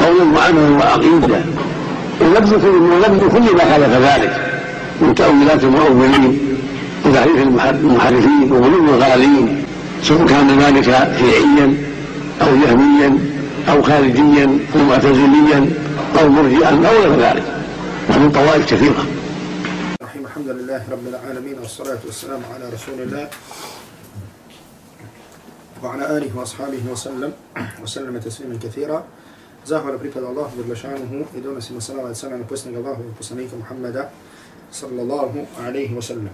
قولا وعملا وعقيدة. ونبذ كل كل ما خالف ذلك. من تأويلات المؤولين وتحريف المحرفين وغلو الغالين سواء كان ذلك شيعيا أو جهميا أو خارجيا أو معتزليا أو مرجئا أو غير ذلك. ومن طوائف كثيرة. الحمد لله رب العالمين والصلاة والسلام على رسول الله. وعلى آله وأصحابه وسلم وسلم تسليما كثيرا. Zahvala pripada Allahu jalla šanuhu i donosimo salavat sana na posljednog Allahu i poslanika Muhammeda sallallahu alaihi wa sallam.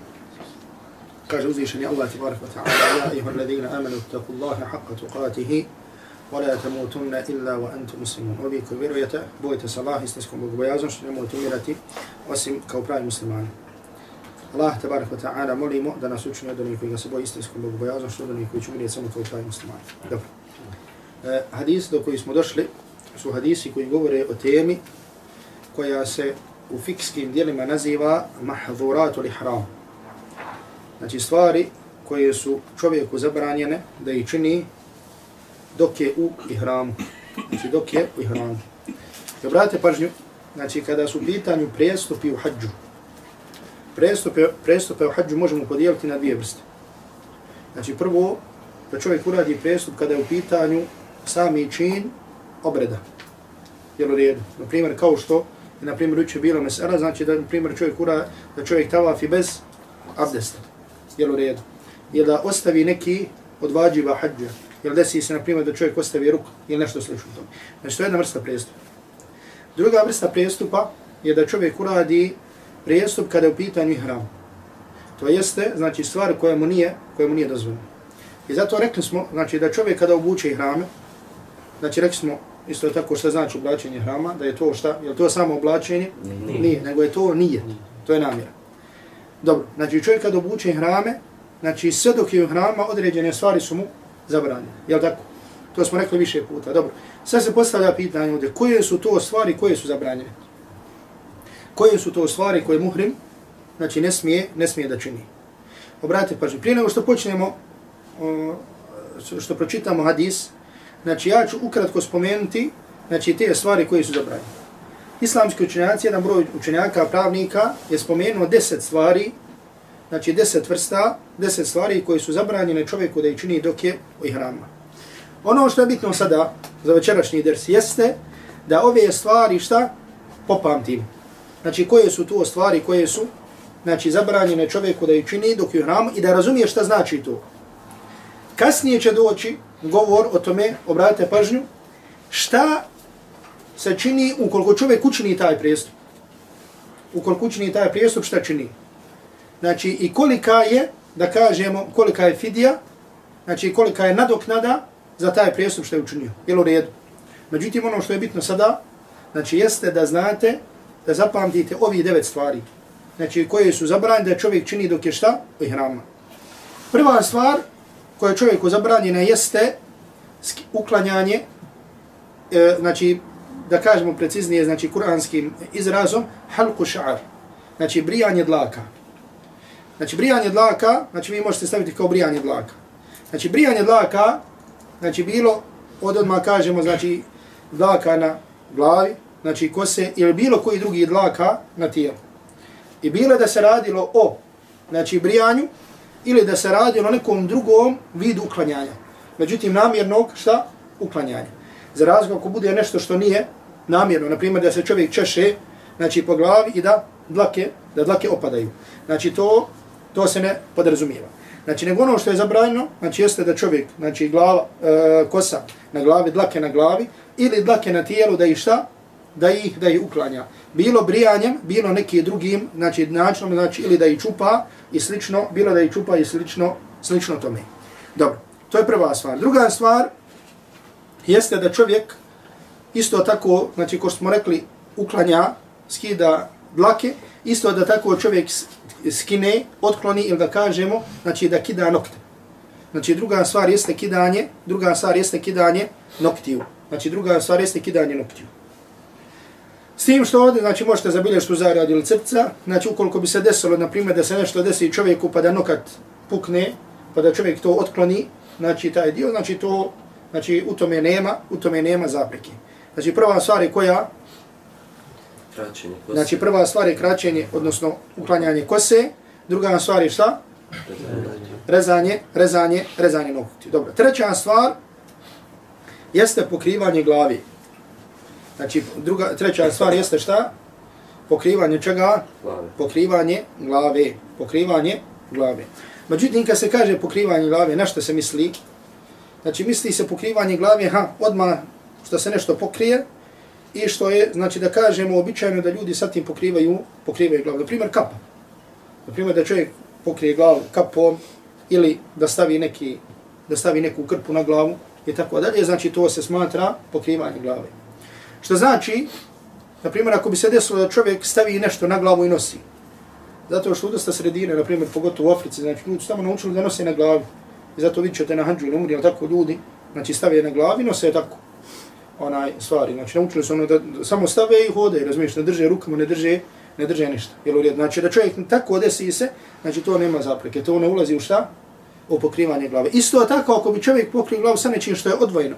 Kaže uzvišeni Allah tibarak wa ta'ala Ja iha alladhina amanu taku Allahe haqqa tuqatihi wa la tamutunna illa wa antu muslimun. Ovi koji vjerujete, bojite se Allah istinskom bogobojazom što nemojte umirati osim kao pravi muslimani. Allah tabarak wa ta'ala molimo da nas učini od onih koji ga se boji istinskom bogobojazom što od onih koji će umirati samo kao pravi muslimani. Dobro. Uh, hadis do koji smo došli su hadisi koji govore o temi koja se u fikskim dijelima naziva mahzuratul ihram. Znači stvari koje su čovjeku zabranjene da ih čini dok je u ihramu. Znači dok je u ihramu. I obratite pažnju, znači kada su u pitanju prestupi u hađu, prestupe, prestupe u hađu možemo podijeliti na dvije vrste. Znači prvo, da čovjek uradi prestup kada je u pitanju sami čin obreda. Jel u redu? Naprimjer, kao što je, na primjer, uče bilo mesela, znači da, na primjer, čovjek ura, da čovjek tavafi bez abdesta. Jel u redu? Jel da ostavi neki od vađiva hađa. Jel desi se, na primjer, da čovjek ostavi ruku ili nešto slično tome. Znači, to je jedna vrsta prijestupa. Druga vrsta prijestupa je da čovjek uradi prijestup kada je u pitanju hram. To jeste, znači, stvar koja mu nije, koja mu nije dozvoljena. I zato rekli smo, znači, da čovjek kada obuče ihrame, znači, rekli smo, isto tako što znači oblačenje hrama, da je to šta, je to samo oblačenje? Nije. nije. nego je to nije. To je namjera. Dobro, znači čovjek kad obuče hrame, znači sve dok je u hrama, određene stvari su mu zabranjene. Je tako? To smo rekli više puta. Dobro, sad se postavlja pitanje ovdje, koje su to stvari koje su zabranjene? Koje su to stvari koje muhrim, znači ne smije, ne smije da čini? Obratite pažnju, prije nego što počnemo, što pročitamo hadis, Znači ja ću ukratko spomenuti znači, te stvari koje su zabranjene. Islamski učenjaci, jedan broj učenjaka, pravnika, je spomenuo deset stvari, znači deset vrsta, deset stvari koje su zabranjene čovjeku da ih čini dok je u ihrama. Ono što je bitno sada za večerašnji ders jeste da ove stvari šta popamtim. Znači koje su to stvari koje su znači, zabranjene čovjeku da ih čini dok je u ihrama i da razumije šta znači to. Kasnije će doći govor o tome, obratite pažnju, šta se čini ukoliko čovjek učini taj prijestup. Ukoliko učini taj prijestup, šta čini? Znači, i kolika je, da kažemo, kolika je fidija, znači kolika je nadoknada za taj prijestup što je učinio. Jel u redu? Međutim, ono što je bitno sada, znači jeste da znate, da zapamtite ovi devet stvari. Znači, koje su zabranjene da čovjek čini dok je šta? U ihrama. Prva stvar, koje čovjeku zabranjena jeste uklanjanje, e, znači, da kažemo preciznije, znači, kuranskim izrazom, halku ša'ar, znači, brijanje dlaka. Znači, brijanje dlaka, znači, vi možete staviti kao brijanje dlaka. Znači, brijanje dlaka, znači, bilo, od odmah kažemo, znači, dlaka na glavi, znači, kose, ili bilo koji drugi dlaka na tijelu. I bilo da se radilo o, znači, brijanju, ili da se radi o nekom drugom vidu uklanjanja. Međutim, namjernog, šta? Uklanjanja. Za razlog ako bude nešto što nije namjerno, na primjer da se čovjek češe znači, po glavi i da dlake, da dlake opadaju. Znači, to, to se ne podrazumijeva. Znači, nego ono što je zabranjeno, znači jeste da čovjek, znači glava, e, kosa na glavi, dlake na glavi, ili dlake na tijelu da ih šta? Da ih, da ih uklanja. Bilo brijanjem, bilo neki drugim, znači načinom, znači ili da ih čupa, i slično, bilo da ih čupa i slično, slično tome. Dobro, to je prva stvar. Druga stvar jeste da čovjek isto tako, znači ko što smo rekli, uklanja, skida dlake, isto da tako čovjek skine, otkloni ili da kažemo, znači da kida nokte. Znači druga stvar jeste kidanje, druga stvar jeste kidanje noktiju. Znači druga stvar jeste kidanje noktiju. S tim što ovdje, znači možete zabilješiti u zaradi ili crca, znači ukoliko bi se desilo, na primjer, da se nešto desi čovjeku pa da nokat pukne, pa da čovjek to otkloni, znači taj dio, znači to, znači u tome nema, u tome nema zapreke. Znači prva stvar je koja, Kraćenje kose. znači prva stvar je kraćenje, odnosno uklanjanje kose, druga stvar je šta? Rezanje, rezanje, rezanje noktiju. Dobro, treća stvar jeste pokrivanje glavi. Znači, druga, treća stvar jeste šta? Pokrivanje čega? Glave. Pokrivanje glave. Pokrivanje glave. Međutim, kad se kaže pokrivanje glave, na što se misli? Znači, misli se pokrivanje glave, ha, odmah što se nešto pokrije i što je, znači da kažemo, običajno da ljudi sa tim pokrivaju, pokrivaju glavu. Naprimjer, kapa. Naprimjer, da čovjek pokrije glavu kapom ili da stavi neki da stavi neku krpu na glavu i tako dalje, znači to se smatra pokrivanje glave. Što znači, na primjer, ako bi se desilo da čovjek stavi nešto na glavu i nosi, zato što u dosta sredine, na primjer, pogotovo u Africi, znači ljudi su tamo naučili da nose na glavi. I zato vidjet ćete na hanđu ili umri, ali tako ljudi, znači stave na glavi i nose tako onaj stvari. Znači naučili su ono da da samo stave i hode, razumiješ, ne drže rukama, ne drže, ne drže ništa. Jel u redu? Znači da čovjek tako desi se, znači to nema zapreke, to ne ulazi u šta? U pokrivanje glave. Isto tako ako bi čovjek pokrio glavu sa nečim što je odvojeno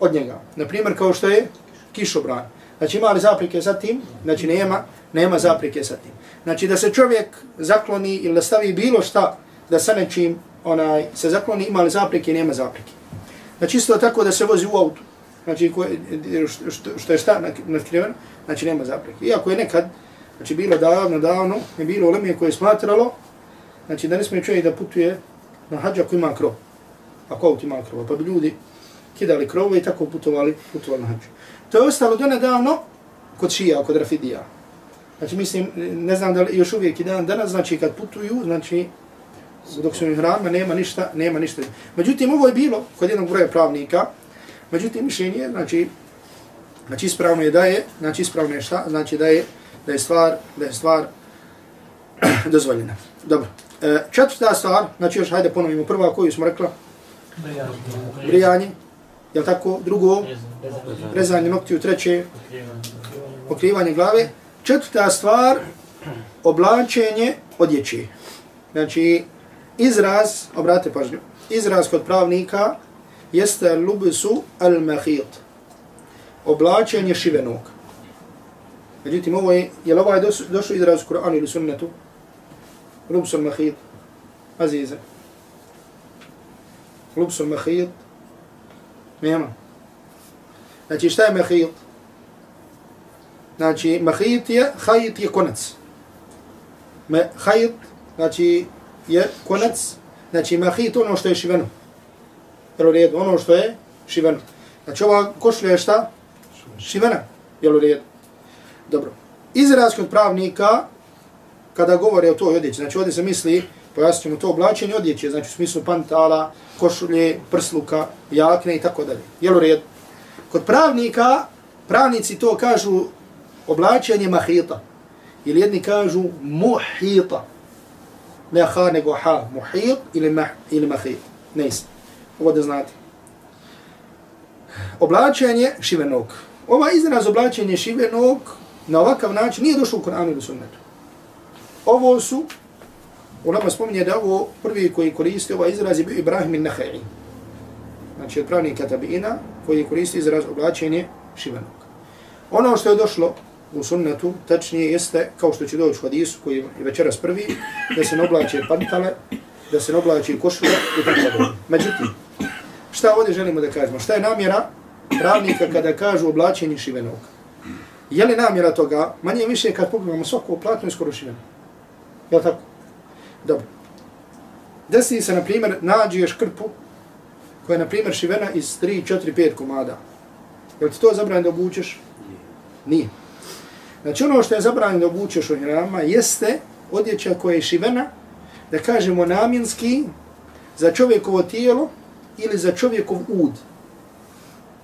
od njega. Na primjer kao što je kišobran. Znači ima li zaprike sa tim? Znači nema, nema zaprike sa tim. Znači da se čovjek zakloni ili da stavi bilo šta da sa nečim onaj, se zakloni, ima li zaprike, nema zaprike. Znači isto tako da se vozi u autu. Znači ko, što, što, je šta natkriveno, znači nema zaprike. Iako je nekad, znači bilo davno, davno, je bilo lemije koje je smatralo, znači da ne smije čovjek da putuje na hađa ako ima krov. Ako auto ima krov. Pa bi ljudi kidali krove i tako putovali, putovali na hađu. To je ostalo do nedavno kod šija, kod rafidija. Znači mislim, ne znam da li još uvijek i dan danas, znači kad putuju, znači dok su im hrama, nema ništa, nema ništa. Međutim, ovo je bilo kod jednog broja pravnika, međutim, mišljenje je, znači, znači ispravno je da je, znači ispravno je šta, znači da je, da je stvar, da je stvar dozvoljena. Dobro. E, četvrta stvar, znači još hajde ponovimo prva koju smo rekla, brijanje, je tako? Drugo, rezanje noktiju, treće, pokrivanje glave. Četvrta stvar, oblačenje odjeće. Znači, izraz, obrate pažnju, izraz kod pravnika jeste lubisu al-mahit. Oblačenje šivenog. Međutim, ovo je, je li ovaj došao izraz u Kur'anu ili sunnetu? Lubisu al-mahit. Azize. Lubisu al-mahit. Nema. Znači, šta je mahit? Znači, mahit je, hajit je konac. Me, hajit, znači, je konac, znači mahit ono što je šiveno. Jel u redu, ono što je šiveno. Znači ova košlja je šta? Šivena. Jel u redu. Dobro. Izraz kod pravnika, kada govore o toj odjeći, znači ovdje se misli, Pa pojasnit ćemo to oblačenje odjeće, znači u smislu pantala, košulje, prsluka, jakne i tako dalje. Jel u redu. Kod pravnika, pravnici to kažu oblačenje mahita. Ili jedni kažu muhita ne ha nego ha, muhit ili, mah, ili mahit. Ne isti. Ovo da znate. Oblačenje šivenog. Ova izraz oblačenje šivenog na ovakav način nije došlo u Koranu ili sunnetu. Ovo su, Ulema spominje da ovo prvi koji koristi ovaj izraz je bio Ibrahim al-Nahai. Znači od pravnika tabiina koji koristi izraz oblačenje šivanog. Ono što je došlo u sunnetu, tačnije jeste, kao što će doći u hadisu koji je večeras prvi, da se ne oblače pantale, da se ne oblače košulje i tako dalje. Međutim, šta ovdje želimo da kažemo? Šta je namjera pravnika kada kažu oblačenje šivenog? Je li namjera toga? Manje više kad pogledamo svako platno je skoro šiveno. Je tako? Dobro. Desi se, na primjer, nađeš krpu koja je, na primjer, šivena iz 3, 4, 5 komada. Je li ti to zabranjeno da obučeš? Nije. Znači ono što je zabranjeno da obučeš u hrama jeste odjeća koja je šivena, da kažemo namjenski, za čovjekovo tijelo ili za čovjekov ud.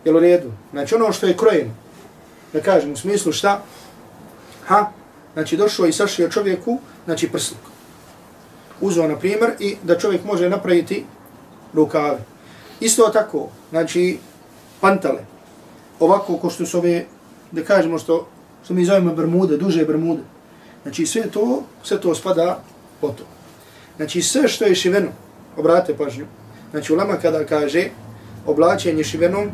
Jel u redu? Znači ono što je krojeno, da kažem, u smislu šta? Ha? Znači došao i sašio čovjeku, znači prsluk. Uzeo, na primjer, i da čovjek može napraviti rukave. Isto tako, znači, pantale. Ovako, ko što su ove, da kažemo što, što mi zovemo bermude, duže bermude. Znači, sve to, sve to spada po to. Znači, sve što je šiveno, obrate pažnju, znači, u lama kada kaže oblačenje šivenog,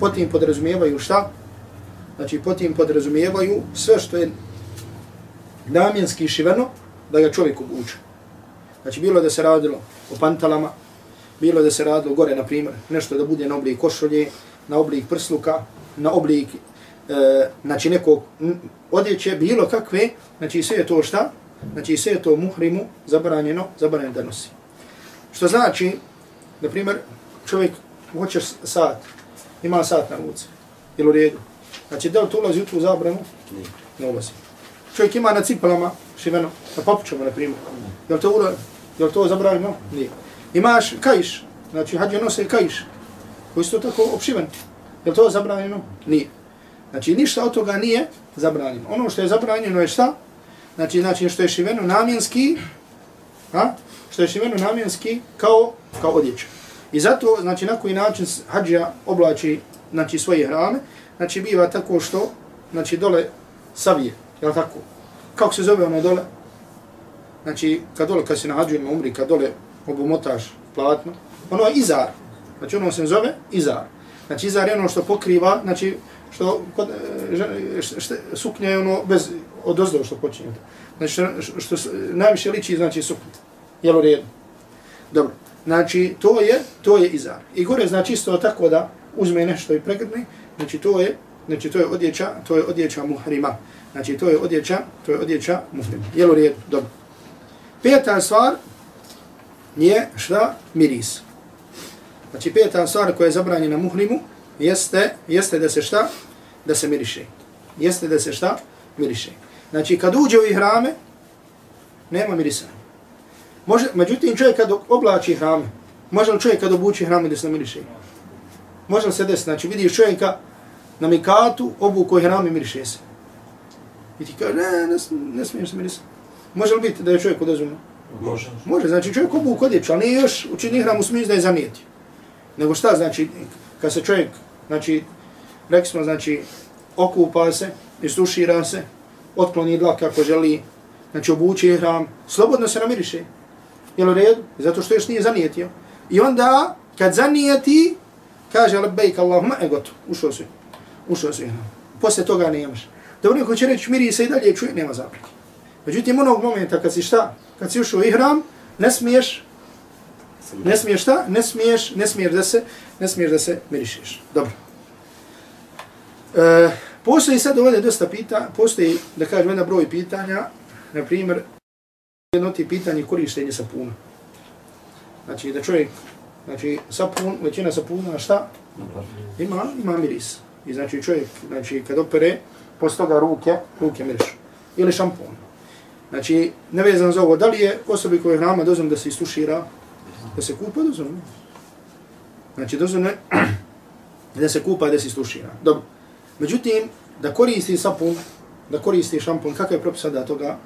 potim podrazumijevaju šta? Znači, potim podrazumijevaju sve što je namjenski šiveno, da ga čovjek obuče. Znači, bilo da se radilo o pantalama, bilo da se radilo gore, na primjer, nešto da bude na oblik košulje, na oblik prsluka, na oblik e, znači nekog odjeće, bilo kakve, znači sve je to šta? Znači sve je to muhrimu zabranjeno, zabranjeno da nosi. Što znači, na primjer, čovjek hoće sat, ima sat na ruci, ili u redu. Znači, da li to ulazi u tu zabranu? Ne. Ne ulazi. Čovjek ima na cipelama, šiveno, na papučama, na primjer. Je li to, ula, je li to zabranjeno? Nije. Imaš kajš, znači hađe nose kajš, koji su tako opšiven. Je li to zabranjeno? Nije. Znači, ništa od toga nije zabranjeno. Ono što je zabranjeno je šta? Znači, znači što je šiveno namjenski, a? što je šiveno namjenski kao, kao odjeća. I zato, znači, na koji način hađija oblači znači, svoje hrame, znači, biva tako što, znači, dole savije, je tako? Kako se zove ono dole? Znači, kad dole, kad se na hađu umri, kad dole obumotaš platno, ono je izar. Znači, ono se zove izar. Znači, izar je ono što pokriva, znači, što kod e, što, suknja je ono bez od ozdo što počinje. Znači što, što, što najviše liči znači suknja. Jel u redu? Dobro. Znači to je to je izar. I gore znači isto tako da uzme nešto i pregrdne. Znači to je znači to je odjeća, to je odjeća muhrima. Znači to je odjeća, to je odjeća muhrima. Jel u redu? Dobro. Peta stvar je šta miris. Znači peta stvar koja je zabranjena muhrimu jeste, jeste da se šta? Da se miriše. Jeste da se šta? Miriše. Znači, kad uđe u ihrame, nema mirisa. Može, međutim, čovjek kad oblači hrame, može li čovjek kad obuči hrame da se miriše? Može li se desiti? Znači, vidiš čovjeka na mikatu, obuku i miriše se. I ti kaže, ne, ne, ne smiješ se mirisati. Može li biti da je čovjek odazumno? Može. Može, znači čovjek obuku odjeću, ali nije još učini hram u smislu da je zamijetio. Nego šta, znači, kad se čovjek, znači, rekli smo, znači, okupa se, istušira se, otkloni dlak ako želi, znači, obući hram, slobodno se namiriše. Jel u redu? Zato što još nije zanijetio. I onda, kad zanijeti, kaže, lebejk Allahuma, e gotovo, ušao si, ušao si. Posle toga nemaš. Da ono ko će reći, miri se i dalje čuje, nema zapreke. Međutim, onog momenta kad si šta, kad si ušao u ihram, ne smiješ Ne smiješ šta? Ne smiješ, ne smiješ da se, ne smiješ da se mirišeš. Dobro. E, postoji sad ovdje dosta pita, postoji, da kažem, jedna broj pitanja, na primjer, jedno ti pitanje korištenje sapuna. Znači, da čovjek, znači, sapun, većina sapuna, šta? Ima, ima miris. I znači, čovjek, znači, kad opere, posle toga ruke, ruke mirišu. Ili šampon. Znači, nevezano za ovo, da li je osobi koje je hrama dozvom da se istušira, da se kupa dozvoljeno. Znači je da se kupa da se istušira. Dobro. Međutim, da koristi sapun, da koristi šampun, kakav je propis da toga?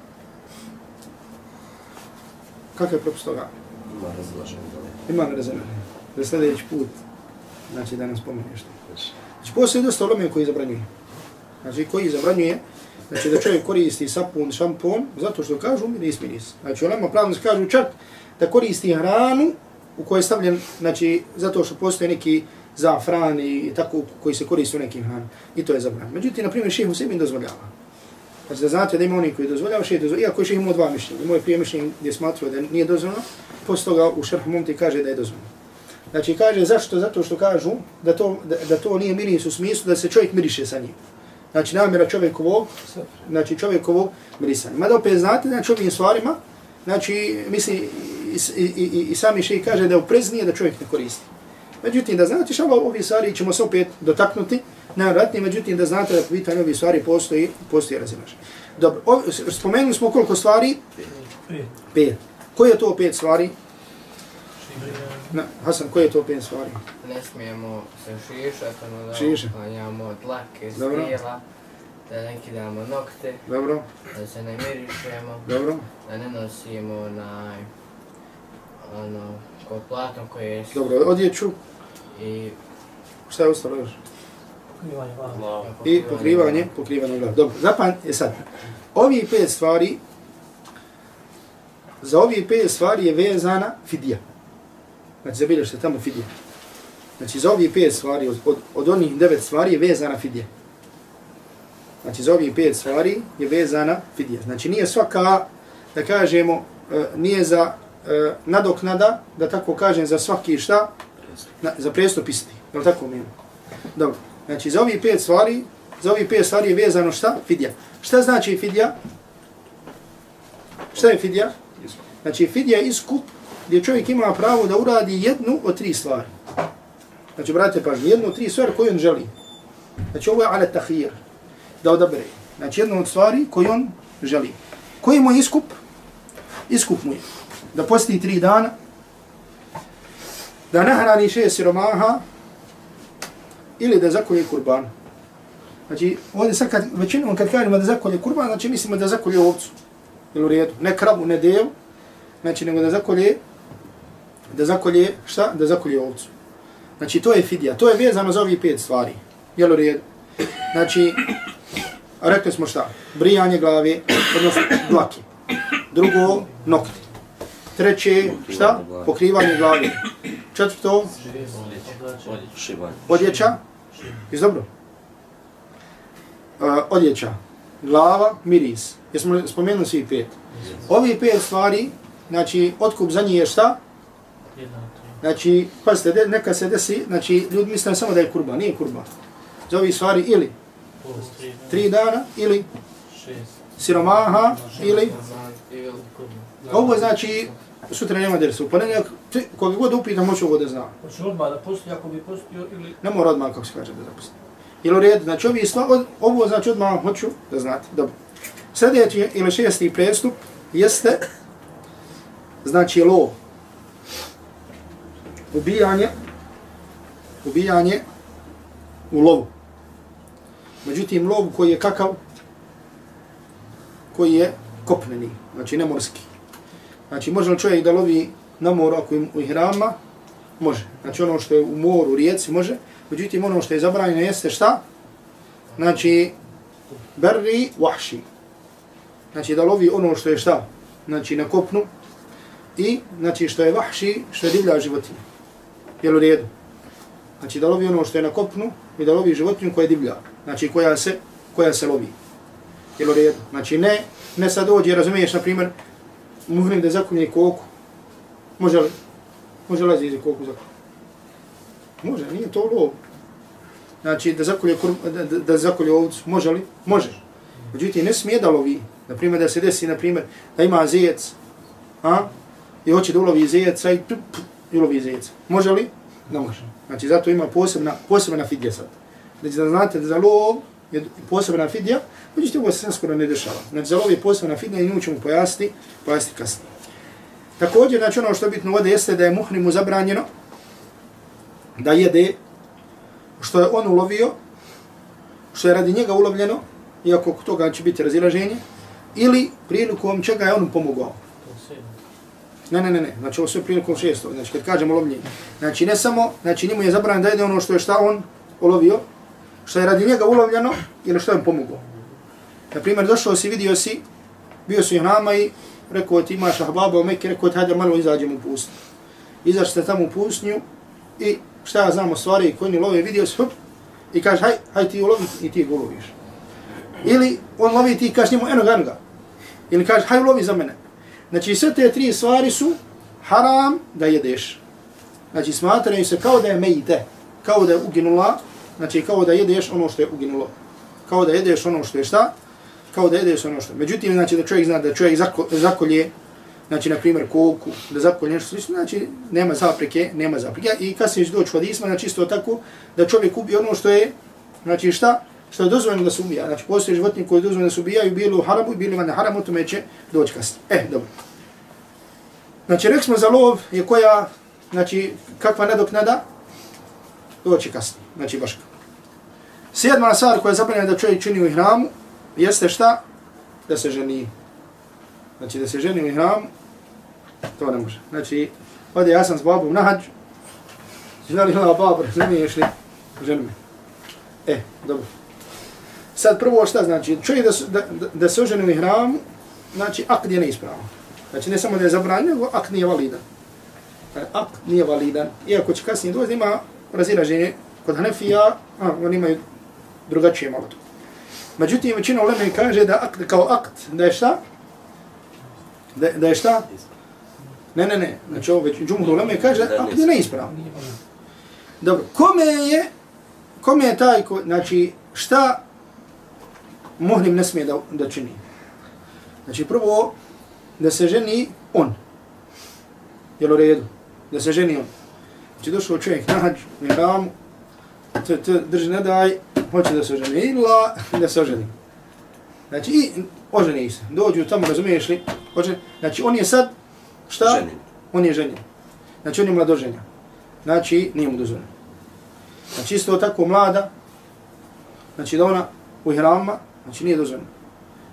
Kakav je propis toga? Ima razlaženje. Ima razlaženje. Za sljedeći put, znači da nam spomeni što. Znači postoje dosta olome koji zabranjuje. Znači koji zabranjuje, znači da čovjek koristi sapun, šampon, zato što kažu miris, miris. Znači onama pravno se kažu čak da koristi hranu u kojoj je stavljen, znači, zato što postoje neki zafran i tako koji se koristi u nekim hranom. I to je zabranjeno. Međutim, na primjer, šeho sebi dozvoljava. Znači da znate da ima oni koji dozvoljava, šeho dozvoljava, iako je šeho imao dva mišljenja. Moje prije mišljenje gdje smatruje da nije dozvoljeno, posle toga u šerh momti kaže da je dozvoljeno. Znači kaže zašto? Zato što kažu da to, da, da to nije miris u smislu da se čovjek miriše sa njim. Znači namjera čovjekovog, znači čovjekovog mirisanja. Mada opet znate, znači ovim stvarima, znači misli i, i, i, i sami šeji kaže da je opreznije da čovjek ne koristi. Međutim, da znate što ovi stvari ćemo se opet dotaknuti, najvratnije, međutim da znate da pitanje ovih stvari postoji, postoji razimaš. Dobro, o, spomenuli smo koliko stvari? Pet. Koje je to pet stvari? Na, Hasan, koje je to pet stvari? Ne smijemo se šišati, ono da Šiša. uklanjamo dlake, Dobro. stijela, da ne kidamo nokte, Dobro, da se ne mirišemo, dobro. da ne nosimo onaj, ono, ko platom koje je Dobro, odjeću. i Šta je ostalo još? Glavu. I pokrivanje, pokrivanje glava. Dobro, zapan je sad. Ovi pet stvari, za ovi pet stvari je vezana fidija. Znači, zabilješ tamo fidija. Znači, za ovi pet stvari, od, od, od onih devet stvari je vezana fidija. Znači, za ovi pet stvari je vezana fidija. Znači, nije svaka, da kažemo, e, nije za e, nadoknada, da tako kažem, za svaki šta, na, za prestup isti. Je li tako mi? Dobro. Znači, za ovi pet stvari, za ovi pet stvari je vezano šta? Fidja. Šta znači fidja? Šta je fidja? Znači, fidja je iskup gdje čovjek ima pravo da uradi jednu od tri stvari. Znači, brate, pažnje, jednu od tri stvari koju on želi. Znači, ovo je ale tahir, da odabere. Znači, jednu od stvari koju on želi. Koji mu je iskup? Iskup mu je da posti tri dana, da nahrani šest siromaha ili da zakolje kurban. Znači, ovdje sad kad, većinom kad kažemo da zakolje kurban, znači mislimo da zakolje ovcu. Jel u redu? Ne kravu, ne devu, znači nego da zakolje, da zakolje, šta? Da zakolje ovcu. Znači, to je fidija. To je vezano za ovih pet stvari. Jel u redu? Znači, rekli smo šta? Brijanje glave, odnosno dlake. Drugo, nokti. Treće, šta? Pokrivanje glave. Četvrto, odjeća. Jesi dobro? Uh, odjeća. Glava, miris. Jesmo spomenuli svi pet? Ovi pet stvari, znači, otkup za njih je šta? Znači, pazite, de, neka se desi, znači, ljudi misle samo da je kurba, nije kurba. Za ovi stvari ili tri dana, ili siromaha, ili Ovo je znači, sutra nema dersa. U ponedjeljak, ti- koga god upita, moće ovo da zna. Hoće odmah da pusti ako bi pustio ili... Ne mora odmah, kako se kaže, da zapusti. Jel u redu? Znači, ovi stva, od, ovo znači odmah hoću da znate. Dobro. Sljedeći ili šesti prestup jeste, znači, lov. Ubijanje, ubijanje u lovu. Međutim, lov koji je kakav, koji je kopneni, znači ne morski. Znači, može li čovjek da lovi na moru ako im u ihrama? Može. Znači, ono što je u moru, u rijeci, može. Međutim, ono što je zabranjeno jeste šta? Znači, berri vahši. Znači, da lovi ono što je šta? Znači, na kopnu. I, znači, što je vahši, što je divlja životinja. Jel u redu? Znači, da lovi ono što je na kopnu i da lovi životinju koja je divlja. Znači, koja se, koja se lovi. Jel u redu? Znači, ne, ne sad dođe, razumiješ, na primjer, muhrim da zakunje koku. Može li? Može li iz koku zakunje? Može, nije to lov. Znači, da zakolje, kur, da, da, zakolje ovcu, može li? Može. Međutim, ne smije da lovi. Naprimjer, da se desi, naprimjer, da ima zejec, a? I hoće da ulovi zejeca i, i ulovi. Može li? Ne može. Znači, zato ima posebna, posebna fidja sad. Znači, da znate da za lov je posebna fidja, međutim, ovo se sad skoro ne dešava. Znači, za lov je posebna fidja i nju ćemo pojasniti, pojasniti kasnije. Također, znači, ono što je bitno ovdje jeste da je muhrimu zabranjeno da jede što je on ulovio, što je radi njega ulovljeno, iako oko toga će biti razilaženje, ili prilikom čega je on pomogao. Ne, ne, ne, ne, znači ovo sve prilikom šestog, znači kad kažemo lovljenje. Znači ne samo, znači njemu je zabranjeno da jede ono što je šta on olovio, što je radi njega ulovljeno, ili što je pomoglo. pomogao. Na primjer, došao si, vidio si, bio si u nama i rekao ti imaš ahbaba u Mekke, rekao ti hajde malo izađemo u pustinju. Izaš ste tamo u pustinju i šta ja znam o stvari koji ni love, vidio si, hop, i kaže, haj, haj ti ulovi i ti uloviš. Ili on lovi i ti kaže njemu eno ga, Ili kaže, haj ulovi za mene. Znači sve te tri stvari su haram da jedeš. Znači smatraju se kao da je mejte, kao da je uginula, znači kao da jedeš ono što je uginulo. Kao da jedeš ono što je šta? Kao da jedeš ono što je. Međutim, znači da čovjek zna da čovjek zako, zakolje, znači na primjer koku, da zakolje nešto slično, znači nema zapreke, nema zapreke. I kasnije će doći hadisma, znači isto tako da čovjek ubije ono što je, znači šta? Što je dozvoljeno da se ubija. Znači postoje životinje koje je dozvoljeno da se ubijaju, bilo u haramu i bilo van haramu, tome će doći kasnije. E, dobro. Znači, rekli smo za lov je koja znači, kakva nadoknada, doći kasnije, znači baš kao. Sjedma stvar koja je zabranjena da čovjek čini u ihramu, jeste šta? Da se ženi. Znači da se ženi u ihramu, to ne može. Znači, ovdje ja sam s babom na hađu, Znali ova baba, razumiješ li? Ženi me. E, dobro. Sad prvo šta znači? Čovjek da, da, da se oženi u ihramu, znači akt je neispravan. Znači ne samo da je zabranjen, nego akt nije validan. E, akt nije validan. Iako će kasnije doći, ima razilaženje kod Hanefija, a, oni imaju drugačije malo to. Međutim, većina uleme kaže da akt kao akt, da je šta? Da, da je šta? Ne, ne, ne. Znači ovo već džumhur uleme kaže da akt je neispravan. Dobro, kome je, kome je taj, ko, znači, šta muhrim ne smije da, da čini? Znači, prvo, da se ženi on. Jel u redu? Da se ženi on. Znači, došao čovjek na hađ, mi ramu, to, to drži ne daj, hoće da se oženi, ila da se oženi. Znači, i oženi se. Dođu tamo, razumiješ li? Oženi. Znači, on je sad, šta? Ženjen. On je ženjen. Znači, on je mladoženja. Znači, nije mu dozvoljeno. Znači, isto tako mlada, znači da ona u ihrama, znači nije dozvoljeno.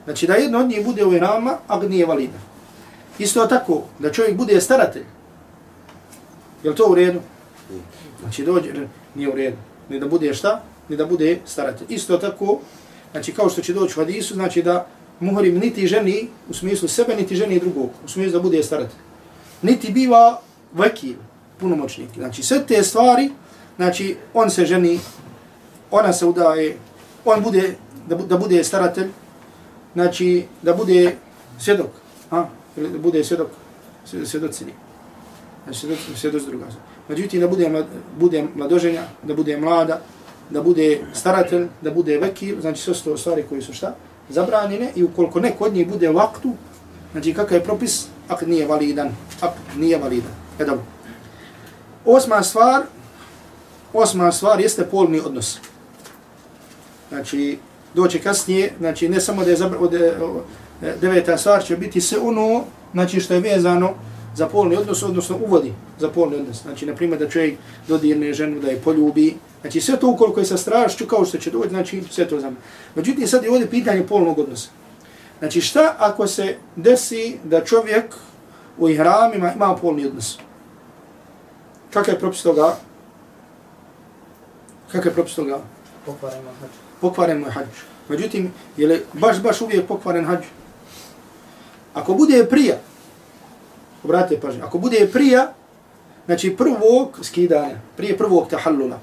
Znači, da jedno od njih bude u imama, a nije valida. Isto tako, da čovjek bude staratelj. Je to u redu? Znači, dođe, nije u redu. Ni da bude šta? Ni da bude staratelj. Isto tako, znači, kao što će doći u hadisu, znači da muhrim niti ženi u smislu sebe, niti ženi drugog, u smislu da bude staratelj. Niti biva vekil, punomoćnik. Znači, sve te stvari, znači, on se ženi, ona se udaje, on bude, da, da bude staratelj, znači, da bude svjedok, a? Ili da bude svjedok, svjedoci Znači, svjedoc, svjedoc druga. Međutim, da bude, mlad, bude mladoženja, da bude mlada, da bude staratelj, da bude vekil, znači sve sto stvari koji su šta? Zabranjene i ukoliko neko od njih bude vaktu, znači kakav je propis, ak nije validan, ak nije validan. E dobro. Osma stvar, osma stvar jeste polni odnos. Znači, doće kasnije, znači ne samo da je zabra, od, e, e, deveta stvar će biti sve ono, znači što je vezano za polni odnos, odnosno uvodi za polni odnos. Znači, na primjer, da čovjek dodirne ženu, da je poljubi. Znači, sve to ukoliko je sa strašću, kao što će doći, znači, sve to znam. Međutim, sad je ovdje pitanje polnog odnosa. Znači, šta ako se desi da čovjek u ihramima ima polni odnos? Kakav je propis toga? Kakav je propis toga? Pokvaren mu. Znači. Pokvaren mu je hađ. Međutim, je li baš, baš uvijek pokvaren hađ? Ako bude prija, obratite pažnje, ako bude prija, znači prvog skidanja, prije prvog tahallula,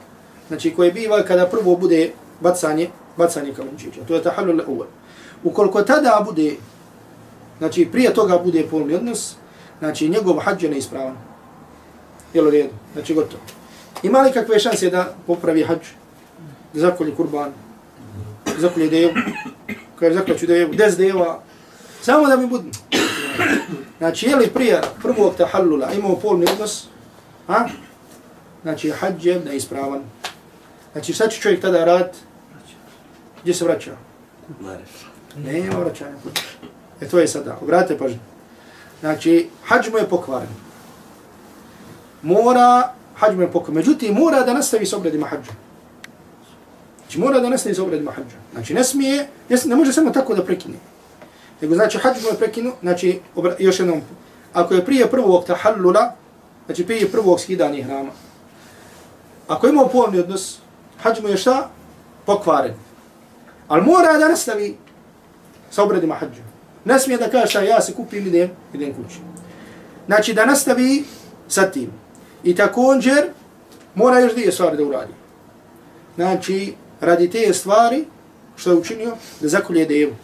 znači koje biva kada prvo bude bacanje, bacanje kamenčića, to je tahallul uvel. Ukoliko tada bude, znači prije toga bude polni odnos, znači njegov hađ je neispravan. Jel u redu? Znači gotovo. Ima li kakve šanse da popravi hađ? Da kurban? Da devu? Kaže zakolje devu? Des deva? Samo da mi budu. Znači, je li prije prvog tahallula imao polni odnos? A? Znači, hađ je neispravan. Znači, šta će čovjek tada rad? Gdje se vraća? Ne, nema vraćanja. E to je sada. Obratite pažnje. Znači, hađ mu je pokvaren. Mora, hađ mu je pokvaren. Međutim, mora da nastavi s obredima hađa. Znači, mora da nastavi sa obredima hađa. Znači, ne smije, ne može samo tako da prekine. Nego znači hađ mu je prekinu, znači još jednom, ako je prije prvog tahallula, znači prije prvog skidanja hrama, ako ima polni odnos, hađ mu je šta? Pokvaren. Ali mora da nastavi sa obredima hađa. Ne smije da kaže šta ja se kupim, idem, idem kući. Znači da nastavi sa tim. I također mora još dvije stvari da uradi. Znači, radi te stvari, što je učinio, da zakolje devu.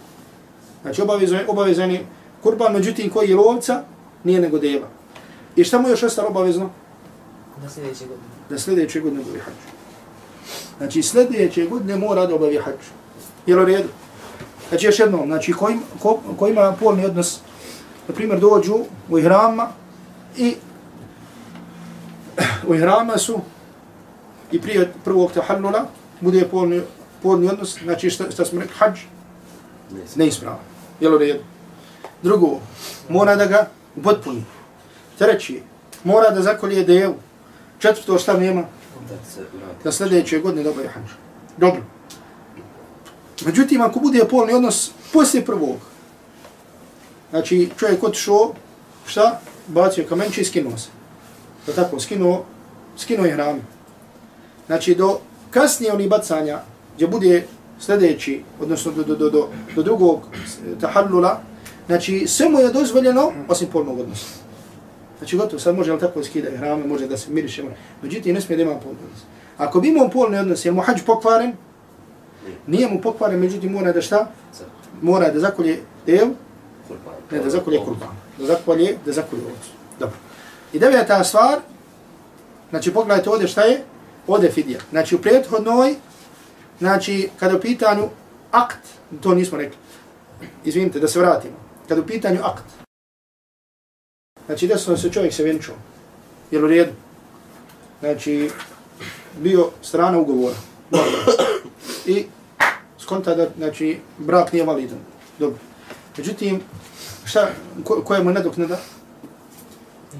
Znači obavezan, obavezan je kurban, međutim koji je lovca, nije nego deva. I šta mu još ostalo obavezno? Da sljedeće godine. Da sljedeće godine obavi hađ. Znači sljedeće godine mora da obavi hađ. Jel u redu? Znači još jednom, znači ko, ima, ko, ko ima polni odnos, na primjer dođu u ihrama i u ihrama su i prije prvog tahallula bude polni, polni odnos, znači šta, šta smo rekli, hađ, neispravan. Jel u redu? Drugo, mora da ga upotpuni. Treći, mora da zakolje devu. Četvrto šta nema? Da sljedeće godine dobije hađ. Dobro. Međutim, ako bude polni odnos poslije prvog, znači čovjek otišao, šta? Bacio kamenče i skinuo se. Da tako, skinuo, skinuo je hrame. Znači, do kasnije oni bacanja, gdje bude sljedeći, odnosno do, do, do, do, do drugog tahallula, znači sve mu je dozvoljeno, osim polnog odnosa. Znači gotovo, sad može li tako skidati hrame, može da se miriše, međutim ne smije da ima polni odnos. Ako bi imao polni odnos, je mu hađ pokvaren? Nije mu pokvaren, međutim mora da šta? Mora da zakolje dev, Kurban. ne da zakolje kurban. Da zakolje, da zakolje ovcu. Dobro. I deveta stvar, znači pogledajte ovdje šta je, ovdje fidija. Znači u prethodnoj, znači kada u pitanju akt, to nismo rekli, izvinite da se vratimo, kada u pitanju akt, znači desno se čovjek se vjenčao, jel u redu? Znači, bio strana ugovora. I skonta da, znači, brak nije validan. Dobro. Međutim, šta, ko, koja mu nadoknada?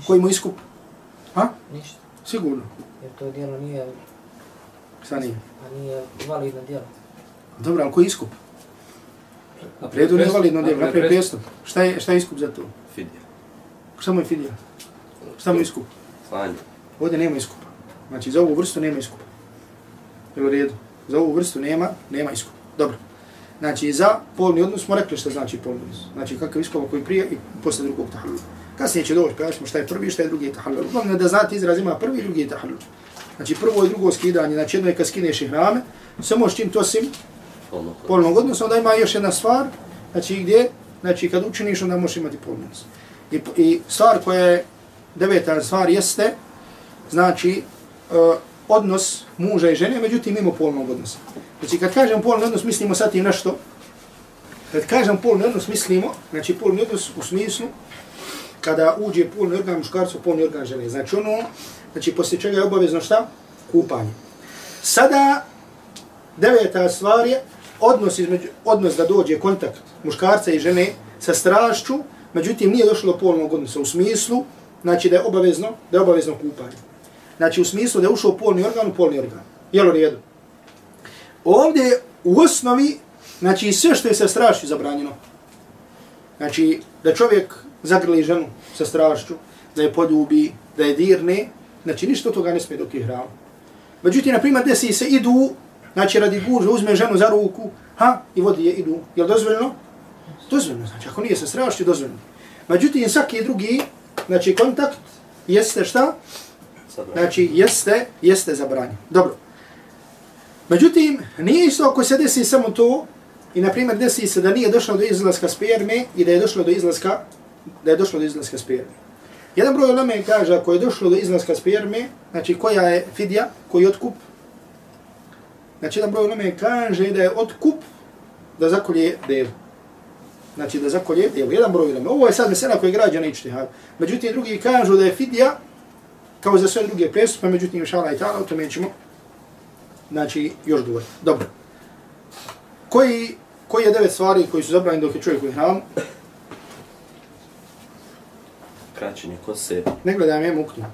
Koji mu iskup? Ha? Ništa. Sigurno. Jer to djelo nije, Šta nije? a nije validno djelo. Dobro, ali koji je iskup? Redu nije validno djelo, naprijed prijestup. Šta je, šta je iskup za to? Fidja. Šta mu je fidija? Šta mu je iskup? Klanje. Ovdje nema iskupa. Znači, za ovu vrstu nema iskupa. Je u redu? Za ovu vrstu nema, nema iskupa. Dobro. Znači, za polni odnos smo rekli šta znači polni odnos. Znači, kakav iskupa koji prije i posle drugog tahallula. Kasnije će doći, pa šta je prvi, šta je drugi tahallul. Uglavnom da znate izraz ima prvi i drugi tahallul. Znači, prvo i drugo skidanje, znači jedno je kad skineš i hrame, samo s čim to sim Polno. polnog odnosa, onda ima još jedna stvar, znači gdje, znači kad učiniš, onda možeš imati polni odnos. I, I stvar koja je, deveta stvar jeste, znači, uh, odnos muža i žene, međutim mimo polnog odnosa. Znači kad kažem polni odnos, mislimo sad i nešto, kad kažem polni odnos, mislimo, znači polni odnos u smislu, kada uđe polni organ muškarcu, polni organ žene. Znači ono, znači poslije čega je obavezno šta? Kupanje. Sada, deveta stvar je odnos, između, odnos da dođe kontakt muškarca i žene sa strašću, međutim nije došlo do polnog odnosa u smislu, znači da je obavezno, da je obavezno kupanje. Znači u smislu da je ušao polni organ u polni organ. Jel u redu? Ovdje u osnovi, znači sve što je sa strašću zabranjeno. Znači da čovjek zagrli ženu sa strašću, da je poljubi, da je dirne, znači ništa toga ne smije dok je hrao. Međutim, na primjer, desi se idu, znači radi gužve, uzme ženu za ruku, ha, i vodi je, idu. Je li dozvoljeno? Dozvoljeno, znači ako nije sa strašću, dozvoljeno. Međutim, svaki drugi, znači kontakt, jeste šta? Znači, jeste, jeste zabranjen. Dobro. Međutim, nije isto ako se desi samo to, i na primjer desi se da nije došlo do izlaska sperme i da je došlo do izlaska, da je došlo do izlaska sperme. Jedan broj ulame kaže ako je došlo do izlaska sperme, znači koja je fidja, koji je otkup, znači jedan broj ulame kaže da je otkup da zakolje devu. Znači da zakolje devu. Jedan broj ulame. Ovo je sad mesela koji je građana ičti. Međutim, drugi kažu da je fidja kao za sve druge prestupe, međutim, šala i ta'ala, o tome ćemo, znači, još govoriti. Dobro. Koji, koji je devet stvari koji su zabrani dok je čovjek u hramu? Kraćenje kose. Ne gledaj me muknu.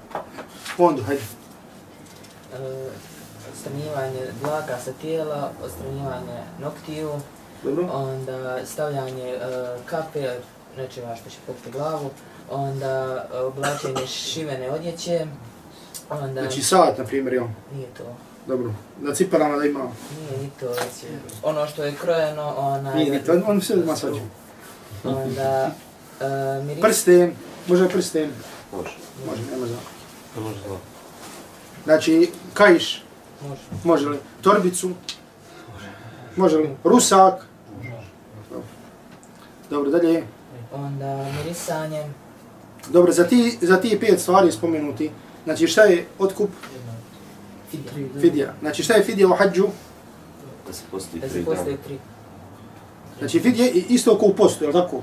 Onda, hajde. E, Odstranjivanje dlaka sa tijela, odstranjivanje noktiju, Dobro. onda stavljanje e, kape, nečega što će pokriti glavu, onda e, oblačenje šivene odjeće, onda... Znači sat, na primjer, jel? Nije to. Dobro. Na cipelama da ima. Nije ni to, već je ono što je krojeno, ona... Nije, ni to. On sve ima svađu. Onda... E, miris... Prsten. Može prsten. Može. Može, nema za. Ne može. Znači, kajiš. Može. Može li? Torbicu. Može li? Rusak. Dobro. Dobro, dalje. Onda mirisanje, Dobro, za ti, za ti pet stvari spomenuti. Znači, šta je otkup? Fidja. Znači, šta je fidja u hađu? Da se postoji tri se dana. Znači, fidja je isto kao u postu, je li tako?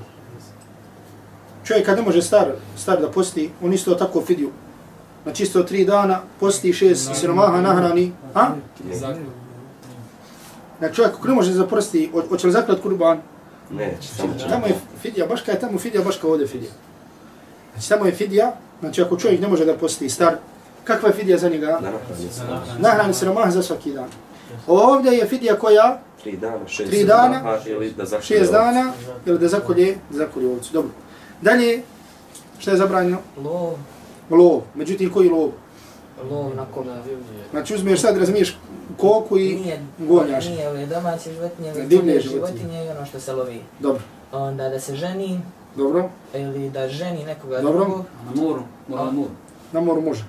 Čovjek kad ne može star, star da posti, on isto tako fidju. Znači, isto tri dana, posti šest siromaha, nahrani. A? Znači, čovjek ako ne može zaprosti, ho- hoće li zaklat kurban? Neće, samo će. Tamo je fidja, baš kao je tamo fidja, baš kao ovdje fidja. Znači, tamo je fidja, znači ako čovjek ne može da posti star, kakva je fidija za njega? Nahrani siromaha za svaki dan. Ovdje je fidija koja? Tri dana, šest Tri dana, dana, ili da zakolje Šest dana ili da zakolje, zakolje ovcu. Dobro. Dalje, šta je zabranjeno? Lov, Lov. Međutim, koji lov? lov na koga. Znači uzmeš sad, razumiješ koku i Nije, gonjaš. nije ove domaće životinje, ove Divlje životinje. i ono što se lovi. Dobro, Onda da se ženi dobro. ili da ženi nekoga Dobro. drugog. Na moru, mora na moru. Na moru može.